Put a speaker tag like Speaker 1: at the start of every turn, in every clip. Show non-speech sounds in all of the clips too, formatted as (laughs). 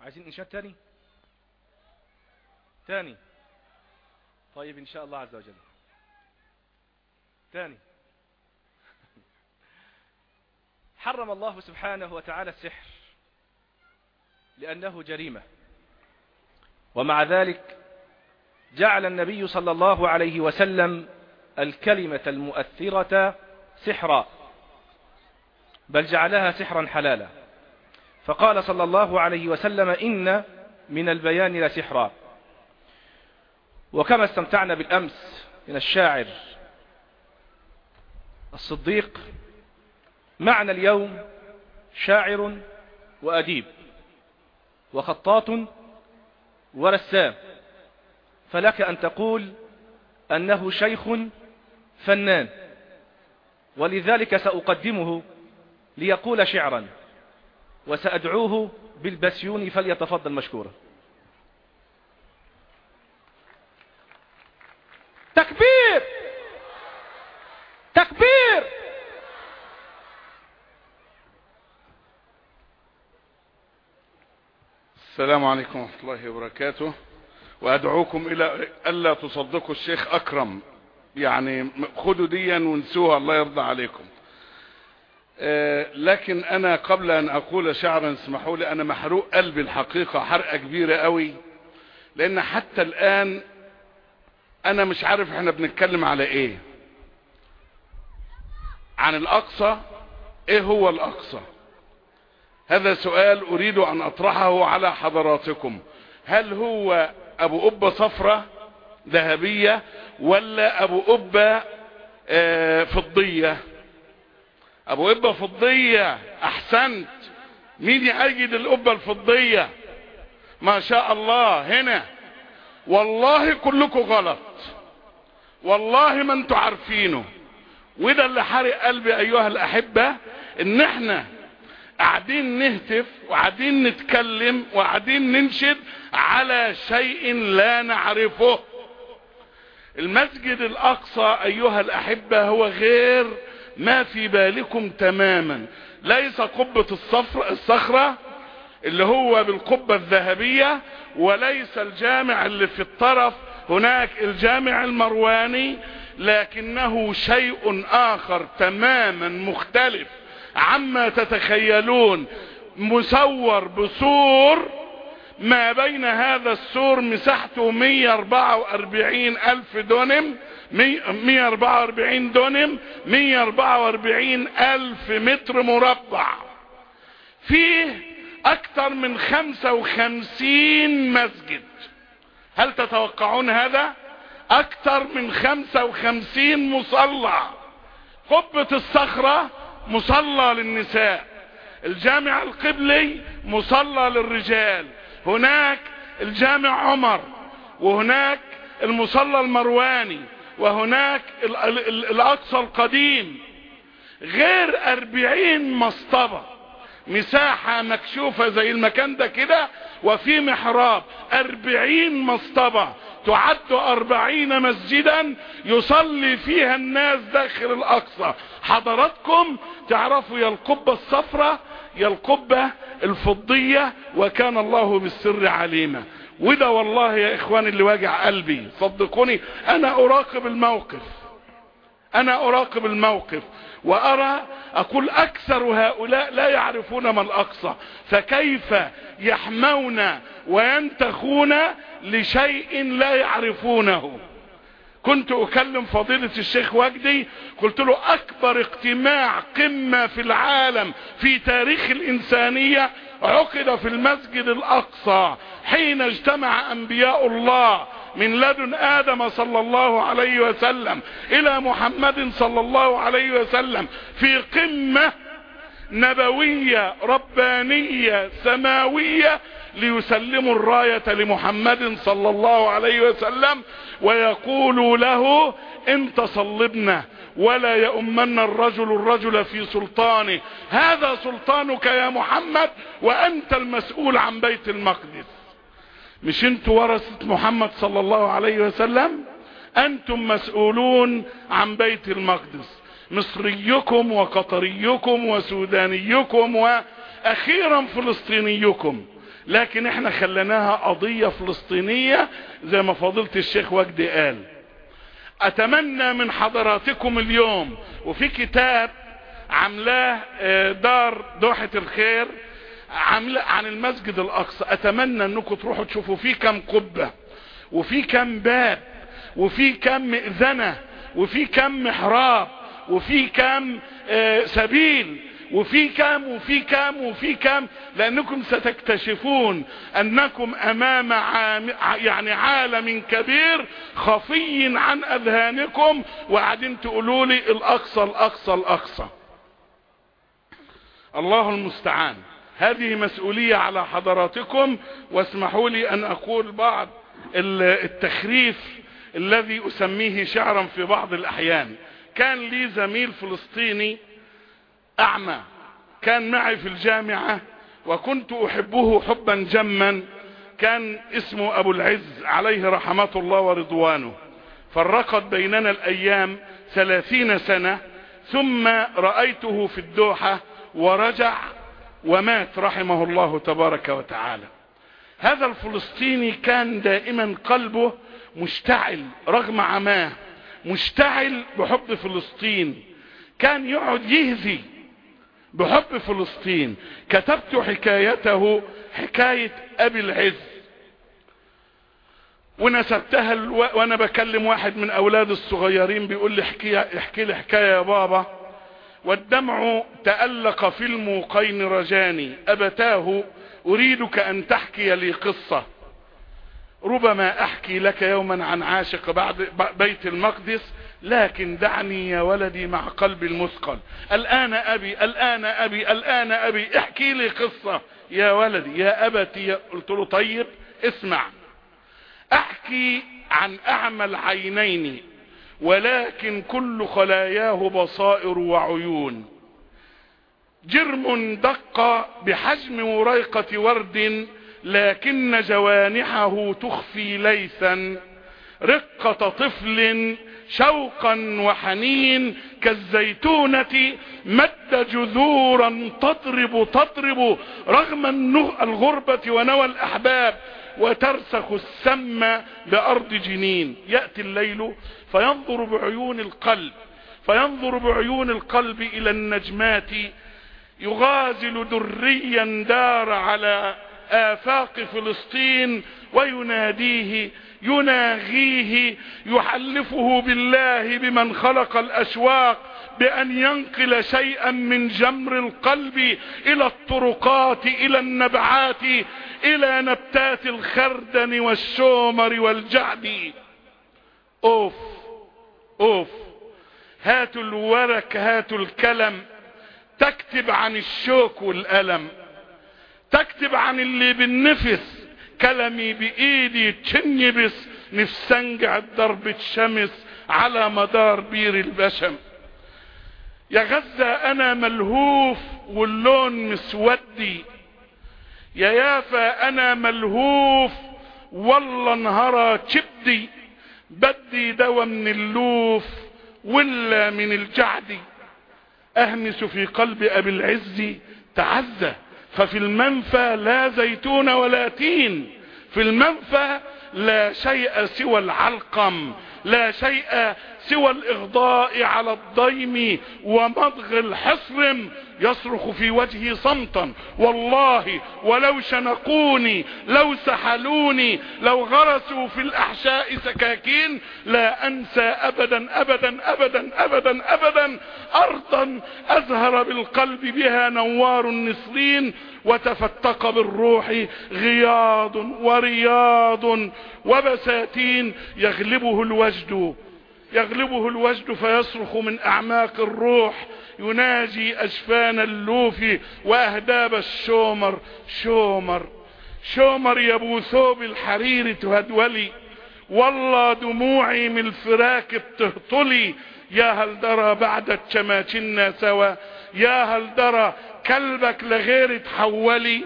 Speaker 1: عايزين إنشاد تاني؟ تاني. طيب إن شاء الله عز وجل. تاني. (laughs) حرم الله سبحانه وتعالى السحر لأنه جريمة. ومع ذلك جعل النبي صلى الله عليه وسلم الكلمة المؤثرة سحرا. بل جعلها سحرا حلالا. فقال صلى الله عليه وسلم إن من البيان لسحرا وكما استمتعنا بالأمس من الشاعر الصديق معنا اليوم شاعر وأديب وخطاط ورسام. فلك أن تقول أنه شيخ فنان ولذلك سأقدمه ليقول شعرا. وسأدعوه بالبسيون فليتفضل مشكورا. تكبير! تكبير!
Speaker 2: السلام عليكم ورحمة الله وبركاته. وأدعوكم إلى ألا تصدقوا الشيخ أكرم. يعني خدوا ديا وانسوها الله يرضى عليكم. لكن أنا قبل أن أقول شعرا اسمحوا لي أنا محروق قلبي الحقيقة حرقة كبيرة قوي. لأن حتى الآن أنا مش عارف إحنا بنتكلم على إيه. عن الأقصى؟ إيه هو الأقصى؟ هذا سؤال أريد أن أطرحه على حضراتكم. هل هو أبو أبة صفرة ذهبية ولا أبو أبة آه فضية؟ أبو أبة فضية أحسنت. مين يأيد الأبة الفضية؟ ما شاء الله هنا. والله كلكم غلط. والله ما أنتوا عارفينه. وده اللي حرق قلبي أيها الأحبة إن إحنا قاعدين نهتف وقاعدين نتكلم وقاعدين ننشد على شيء لا نعرفه. المسجد الأقصى أيها الأحبة هو غير ما في بالكم تماما. ليس قبة الصفر الصخرة اللي هو بالقبة الذهبية وليس الجامع اللي في الطرف. هناك الجامع المرواني لكنه شيء آخر تماما مختلف عما تتخيلون. مسور بسور ما بين هذا السور مساحته 144 ألف دونم 144 دونم 144 ألف متر مربع. فيه أكثر من 55 مسجد. هل تتوقعون هذا؟ أكثر من 55 مصلى. قبة الصخرة مصلى للنساء. الجامع القبلي مصلى للرجال. هناك الجامع عمر وهناك المصلى المرواني وهناك ال ال ال الأقصى القديم. غير أربعين مصطبة. مساحة مكشوفة زي المكان ده كده وفي محراب. أربعين مصطبة. تعد أربعين مسجدا يصلي فيها الناس داخل الأقصى. حضراتكم تعرفوا يا القبة الصفراء يا القبة الفضية وكان الله بالسر عليما. وده والله يا إخواني اللي واجع قلبي. صدقوني أنا أراقب الموقف. أنا أراقب الموقف. وأرى أقول أكثر هؤلاء لا يعرفون ما الأقصى. فكيف يحمون وينتخون لشيء لا يعرفونه؟ كنت أكلم فضيلة الشيخ وجدي قلت له أكبر اجتماع قمة في العالم في تاريخ الإنسانية عقد في المسجد الأقصى حين اجتمع أنبياء الله من لدن آدم صلى الله عليه وسلم إلى محمد صلى الله عليه وسلم في قمة نبوية ربانية سماوية ليسلموا الراية لمحمد صلى الله عليه وسلم ويقولوا له انت صلبنا ولا يؤمن الرجل الرجل في سلطانه. هذا سلطانك يا محمد وأنت المسؤول عن بيت المقدس. مش أنتوا ورثة محمد صلى الله عليه وسلم؟ أنتم مسؤولون عن بيت المقدس. مصريكم وقطريكم وسودانيكم وأخيرا فلسطينيكم. لكن إحنا خليناها قضية فلسطينية زي ما فضيلة الشيخ وجدي قال. أتمنى من حضراتكم اليوم وفي كتاب عاملاه دار دوحة الخير عن المسجد الأقصى. أتمنى إنكم تروحوا تشوفوا فيه كم قبة وفي كم باب وفي كم مئذنة وفي كم محراب وفي كم سبيل. وفي كام وفي كام وفي كام لأنكم ستكتشفون أنكم أمام عام يعني عالم كبير خفي عن أذهانكم وقاعدين تقولوا لي الأقصى الأقصى الأقصى. الله المستعان. هذه مسؤولية على حضراتكم واسمحوا لي أن أقول بعض التخريف الذي أسميه شعرا في بعض الأحيان. كان لي زميل فلسطيني أعمى. كان معي في الجامعة وكنت أحبه حبا جما. كان اسمه أبو العز عليه رحمة الله ورضوانه. فرقت بيننا الأيام ثلاثين سنة ثم رأيته في الدوحة ورجع ومات رحمه الله تبارك وتعالى. هذا الفلسطيني كان دائما قلبه مشتعل رغم عماه مشتعل بحب فلسطين. كان يقعد يهذي بحب فلسطين. كتبت حكايته حكاية أبي العز. ونسبتها ألو... وأنا بكلم واحد من أولاد الصغيرين بيقول لي احكي احكي لي حكاية يا بابا. والدمع تألق في الموقين رجاني. أبتاه أريدك أن تحكي لي قصة. ربما أحكي لك يوما عن عاشق بعد بيت المقدس. لكن دعني يا ولدي مع قلبي المثقل. الآن أبي الآن أبي الآن أبي احكي لي قصة. يا ولدي يا أبتي قلت له طيب اسمع. أحكي عن أعمى العينين ولكن كل خلاياه بصائر وعيون. جرم دق بحجم وريقة ورد لكن جوانحه تخفي ليثا. رقة طفل شوقا وحنين كالزيتونة مد جذورا تضرب تضرب رغم الغربة ونوى الأحباب وترسخ السم بأرض جنين. يأتي الليل فينظر بعيون القلب فينظر بعيون القلب إلى النجمات يغازل دريا دار على آفاق فلسطين ويناديه يناغيه يحلفه بالله بمن خلق الأشواق بأن ينقل شيئا من جمر القلب إلى الطرقات إلى النبعات إلى نبتات الخردن والشومر والجعد. أوف! أوف! هاتوا الورك هاتوا الكلم. تكتب عن الشوك والألم. تكتب عن اللي بالنفس. كلمي بإيدي تشنبس نفسنجع ضربة شمس على مدار بير البشم. يا غزة أنا ملهوف واللون مسودي. يا يافا أنا ملهوف والله انهرى تشبدي بدي دوا من اللوف ولا من الجعد أهمس في قلب أبي العز تعزى. ففي المنفى لا زيتون ولا تين. في المنفى لا شيء سوى العلقم. لا شيء سوى الإغضاء على الضيم ومضغ الحصرم يصرخ في وجهي صمتا. والله ولو شنقوني لو سحلوني لو غرسوا في الأحشاء سكاكين لا أنسى ابدا ابدا ابدا ابدا ابدا. ارضا أزهر بالقلب بها نوار النسرين وتفتق بالروح غياض ورياض وبساتين يغلبه الوجد يغلبه الوجد فيصرخ من أعماق الروح يناجي أجفان اللوف وأهداب الشومر. شومر شومر يبو ثوب الحرير تهدولي. والله دموعي من الفراك بتهطلي. يا هل درى بعد تشماتنا سوا يا هل درى كلبك لغير تحولي؟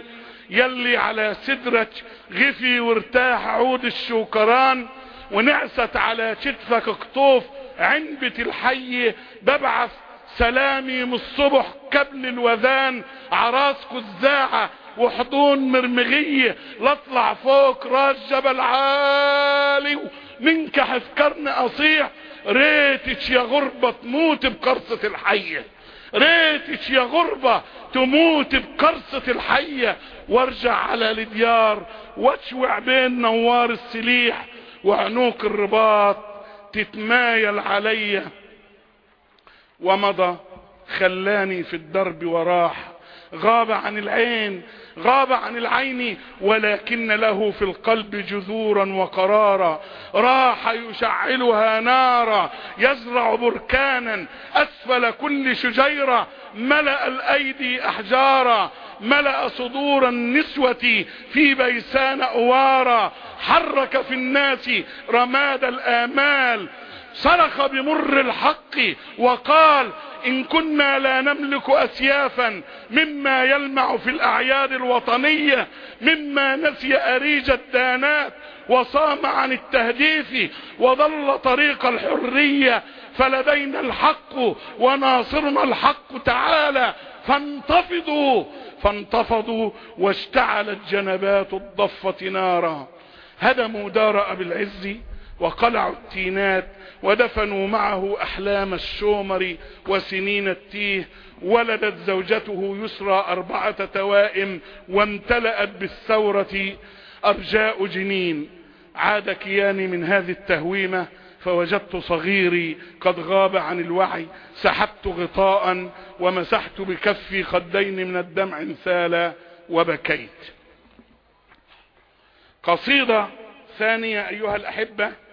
Speaker 2: يلي على صدرك غفي وارتاح عود الشوكران. ونعست على كتفك قطوف عنبة الحي ببعث سلامي من الصبح قبل الوذان عراسكو الزاعة وحضون مرمغية لاطلع فوق راس جبل عالي منكح في أصيح ريتك يا غربة تموت بقرصة الحية. ريتك يا غربة تموت بقرصة الحية. وارجع على الديار واشوع بين نوار السليح وعنوك الرباط تتمايل علي ومضى خلاني في الدرب وراح غاب عن العين غاب عن العين ولكن له في القلب جذورا وقرارا. راح يشعلها نارا يزرع بركانا أسفل كل شجيرة ملأ الأيدي أحجارا ملأ صدور النسوة في بيسان أوارا. حرك في الناس رماد الآمال صرخ بمر الحق وقال إن كنا لا نملك اسيافا مما يلمع في الأعياد الوطنية مما نسي أريج الدانات وصام عن التهديف وضل طريق الحرية فلدينا الحق وناصرنا الحق تعالى فانتفضوا فانتفضوا واشتعلت جنبات الضفة نارا. هدموا دار أبي العز وقلعوا التينات ودفنوا معه أحلام الشومر وسنين التيه ولدت زوجته يسرى أربعة توائم وامتلأت بالثورة أرجاء جنين. عاد كياني من هذه التهويمة فوجدت صغيري قد غاب عن الوعي سحبت غطاء ومسحت بكفي خدين من الدمع انسالا وبكيت. قصيدة ثانية أيها الأحبة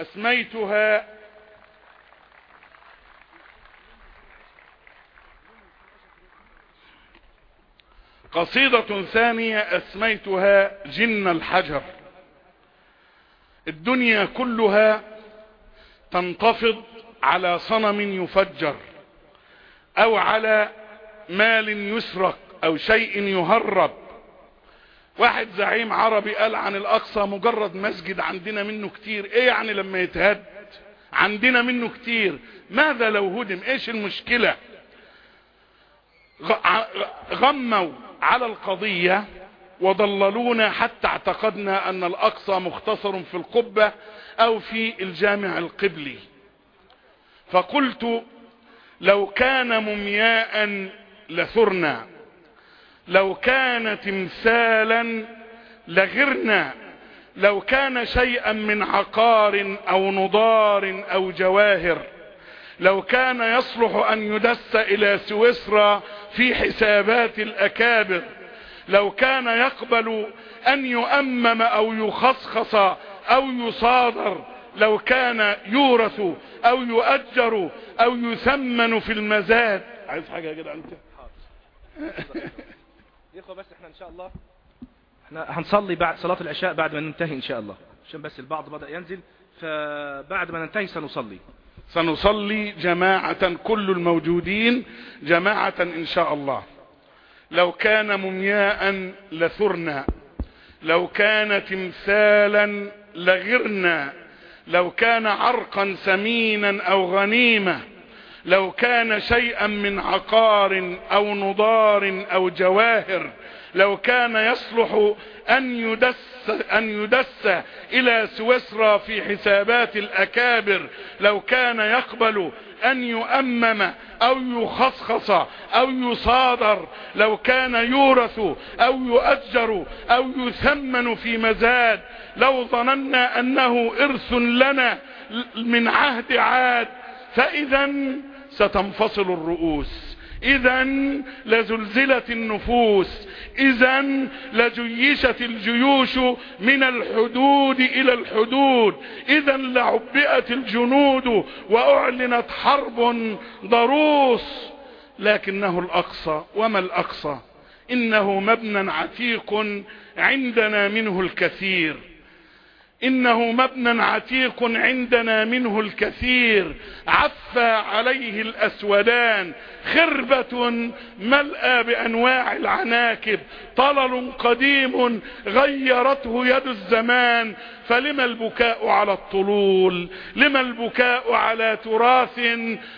Speaker 2: أسميتها قصيدة ثانية أسميتها جن الحجر. الدنيا كلها تنتفض على صنم يفجر أو على مال يسرق أو شيء يهرب. واحد زعيم عربي قال عن الأقصى مجرد مسجد عندنا منه كتير. إيه يعني لما يتهد؟ عندنا منه كتير. ماذا لو هدم؟ إيش المشكلة؟ غموا على القضية وضللونا حتى اعتقدنا أن الأقصى مختصر في القبة أو في الجامع القبلي. فقلت لو كان ممياء لثرنا. لو كان تمثالا لغرنا. لو كان شيئا من عقار أو نضار أو جواهر. لو كان يصلح أن يدس إلى سويسرا في حسابات الأكابر. لو كان يقبل أن يؤمم أو يخصخص أو يصادر. لو كان يورث أو يؤجر أو يثمن في المزاد. عايز حاجة كده انت (laughs)
Speaker 1: يا بس إحنا إن شاء الله. إحنا هنصلي بعد صلاة العشاء بعد ما ننتهي إن شاء الله. عشان بس البعض بدأ ينزل فبعد ما ننتهي سنصلي.
Speaker 2: سنصلي جماعة كل الموجودين جماعة إن شاء الله. لو كان ممياء لثرنا لو كان تمثالا لغرنا لو كان عرقا سمينا أو غنيمة لو كان شيئا من عقار أو نضار أو جواهر لو كان يصلح أن يدس, أن يدس إلى سويسرا في حسابات الأكابر لو كان يقبل أن يؤمم أو يخصخص أو يصادر لو كان يورث أو يؤجر أو يثمن في مزاد لو ظننا أنه إرث لنا من عهد عاد فاذا ستنفصل الرؤوس. اذا لزلزلت النفوس. اذا لجيشت الجيوش من الحدود إلى الحدود. اذا لعبئت الجنود وأعلنت حرب ضروس. لكنه الأقصى. وما الأقصى؟ إنه مبنى عتيق عندنا منه الكثير. إنه مبنى عتيق عندنا منه الكثير عفى عليه الأسودان خربة ملأى بأنواع العناكب طلل قديم غيرته يد الزمان فلما البكاء على الطلول؟ لما البكاء على تراث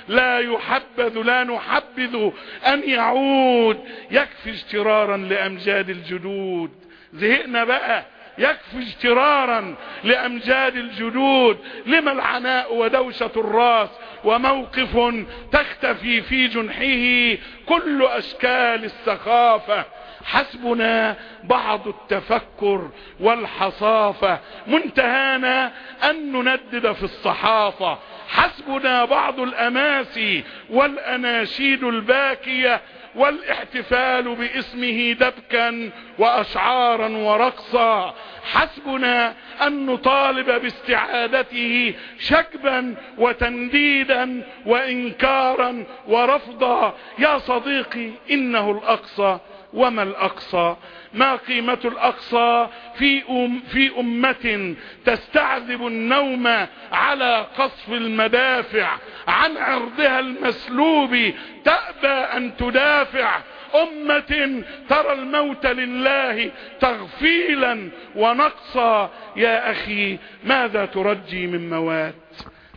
Speaker 2: لا يحبذ لا نحبذ أن يعود؟ يكفي اجترارا لأمجاد الجدود. زهقنا بقى. يكفي اجترارا لأمجاد الجدود. لما العناء ودوشة الراس وموقف تختفي في جنحه كل أشكال السخافة حسبنا بعض التفكر والحصافة. منتهانا أن نندد في الصحافة. حسبنا بعض الأماسي والأناشيد الباكية والإحتفال باسمه دبكا واشعارا ورقصا. حسبنا أن نطالب باستعادته شكبا وتنديدا وانكارا ورفضا. يا صديقي إنه الأقصى. وما الأقصى؟ ما قيمة الأقصى في, أم في أمة تستعذب النوم على قصف المدافع عن عرضها المسلوب تأبى أن تدافع. أمة ترى الموت لله تغفيلا ونقصا. يا أخي ماذا ترجي من موات؟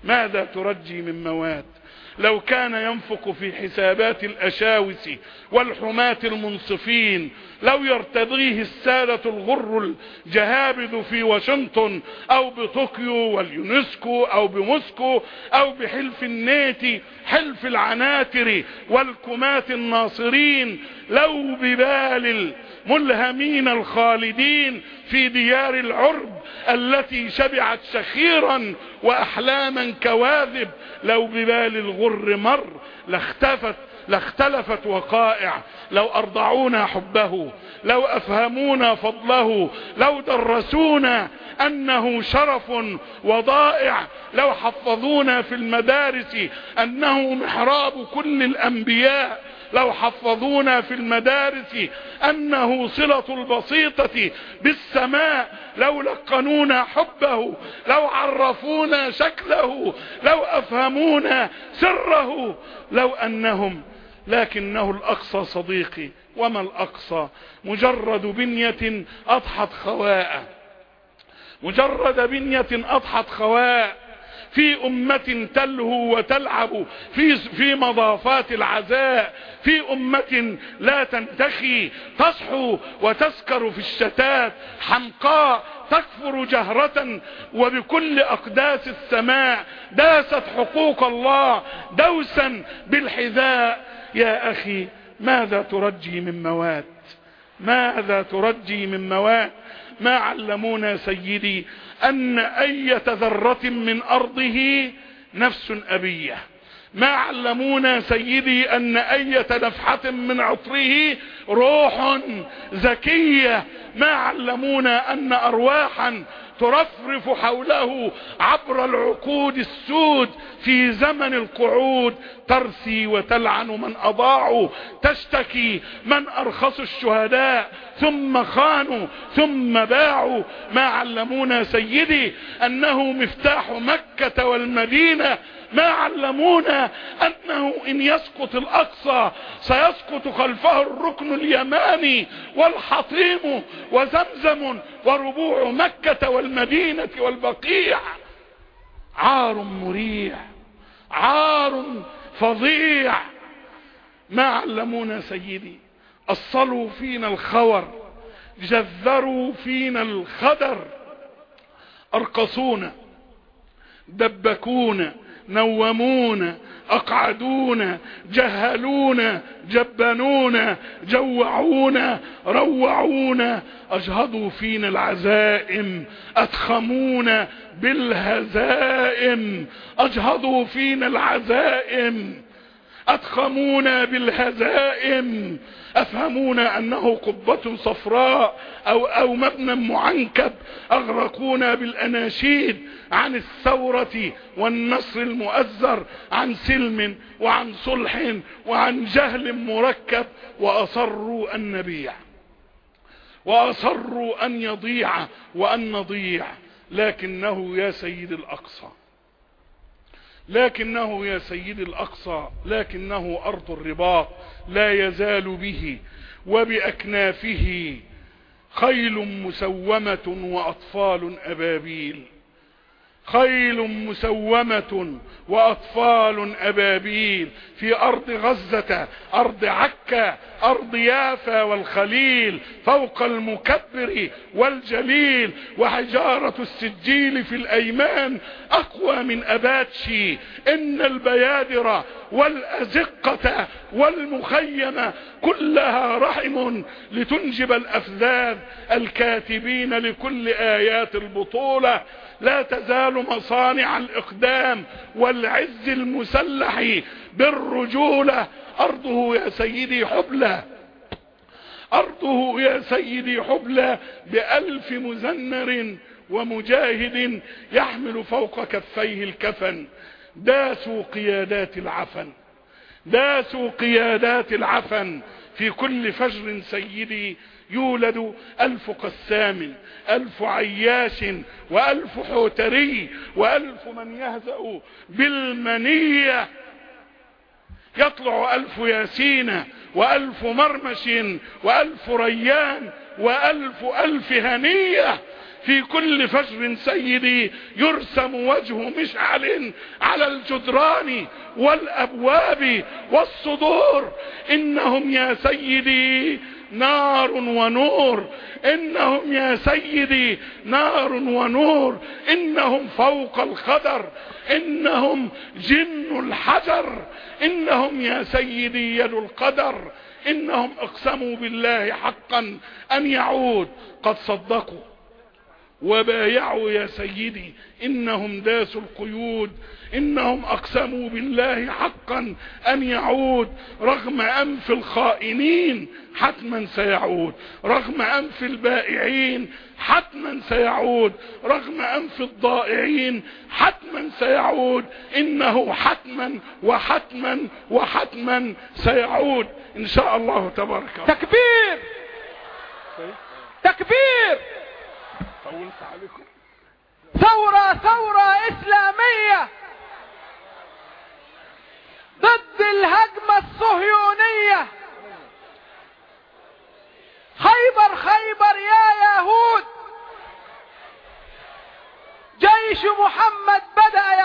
Speaker 2: ماذا ترجي من موات؟ لو كان ينفق في حسابات الأشاوس والحماة المنصفين لو يرتضيه السادة الغر الجهابذ في واشنطن أو بطوكيو واليونسكو أو بموسكو أو بحلف الناتي حلف العناتر والكمات الناصرين لو ببال الملهمين الخالدين في ديار العرب التي شبعت شخيرا واحلاما كواذب. لو ببال الغر مر لاختفت لاختلفت وقائع. لو أرضعونا حبه لو أفهمونا فضله لو درسونا أنه شرف وضائع لو حفظونا في المدارس أنه محراب كل الأنبياء. لو حفظونا في المدارس أنه صلة البسيطة بالسماء لو لقنونا حبه لو عرفونا شكله لو أفهمونا سره لو أنهم لكنه الأقصى صديقي. وما الأقصى؟ مجرد بنية أضحت خواء. مجرد بنية أضحت خواء. في أمة تلهو وتلعب في, في مضافات العزاء في أمة لا تنتخي تصحو وتسكر في الشتات حمقاء تكفر جهرة وبكل أقداس السماء داست حقوق الله دوسا بالحذاء. يا أخي ماذا ترجي من موات؟ ماذا ترجي من موات؟ ما علمونا سيدي أن اية ذرة من أرضه نفس أبية. ما علمونا سيدي أن اية نفحة من عطره روح زكية. ما علمونا أن ارواحا ترفرف حوله عبر العقود السود في زمن القعود. ترثي وتلعن من اضاعوا تشتكي من ارخصوا الشهداء. ثم خانوا ثم باعوا. ما علمونا سيدي أنه مفتاح مكة والمدينة ما علمونا أنه إن يسقط الأقصى سيسقط خلفه الركن اليماني والحطيم وزمزم وربوع مكة والمدينة والبقيع. عار مريع عار فظيع. ما علمونا سيدي أصلوا فينا الخور جذروا فينا الخدر. أرقصونا دبكونا نومونا اقعدونا جهلونا جبنونا جوعونا روعونا أجهضوا فينا العزائم ادخمونا بالهزائم. أجهضوا فينا العزائم. ادخمونا بالهزائم؟ افهمونا أنه قبة صفراء أو أو مبنى معنكب؟ اغرقونا بالأناشيد عن الثورة والنصر المؤزر عن سلم وعن صلح وعن جهل مركب؟ وأصروا أن نبيع. وأصروا أن يضيع وأن نضيع. لكنه يا سيد الأقصى. لكنه يا سيد الأقصى لكنه أرض الرباط لا يزال به وبأكنافه خيل مسومة وأطفال أبابيل. خيل مسومة وأطفال أبابيل في أرض غزة أرض عكا أرض يافا والخليل فوق المكبر والجليل وحجارة السجيل في الأيمان أقوى من أباتشي. إن البيادر والأزقة والمخيمة كلها رحم لتنجب الأفذاذ الكاتبين لكل آيات البطولة. لا تزال مصانع الإقدام والعز المسلح بالرجولة. أرضه يا سيدي حبلى أرضه يا سيدي حبلى بألف مزنر ومجاهد يحمل فوق كفيه الكفن. داسوا قيادات العفن داسوا قيادات العفن في كل فجر سيدي يولد ألف قسام ألف عياش وألف حوتري وألف من يهزأ بالمنية. يطلع ألف ياسين وألف مرمش وألف ريان وألف ألف هنية. في كل فجر سيدي يرسم وجه مشعل على الجدران والأبواب والصدور. إنهم يا سيدي نار ونور. إنهم يا سيدي نار ونور. إنهم فوق الخدر. إنهم جن الحجر. إنهم يا سيدي يد القدر. إنهم أقسموا بالله حقا أن يعود؟ قد صدقوا. وبايعوا يا سيدي إنهم داسوا القيود إنهم أقسموا بالله حقا أن يعود رغم أنف الخائنين حتما سيعود رغم أنف البائعين حتما سيعود رغم أنف الضائعين حتما سيعود إنه حتما وحتما وحتما سيعود. إن شاء الله تبارك
Speaker 3: تكبير! تكبير! ثورة ثورة إسلامية. ضد الهجمة الصهيونية. خيبر خيبر يا يهود. جيش محمد بدأ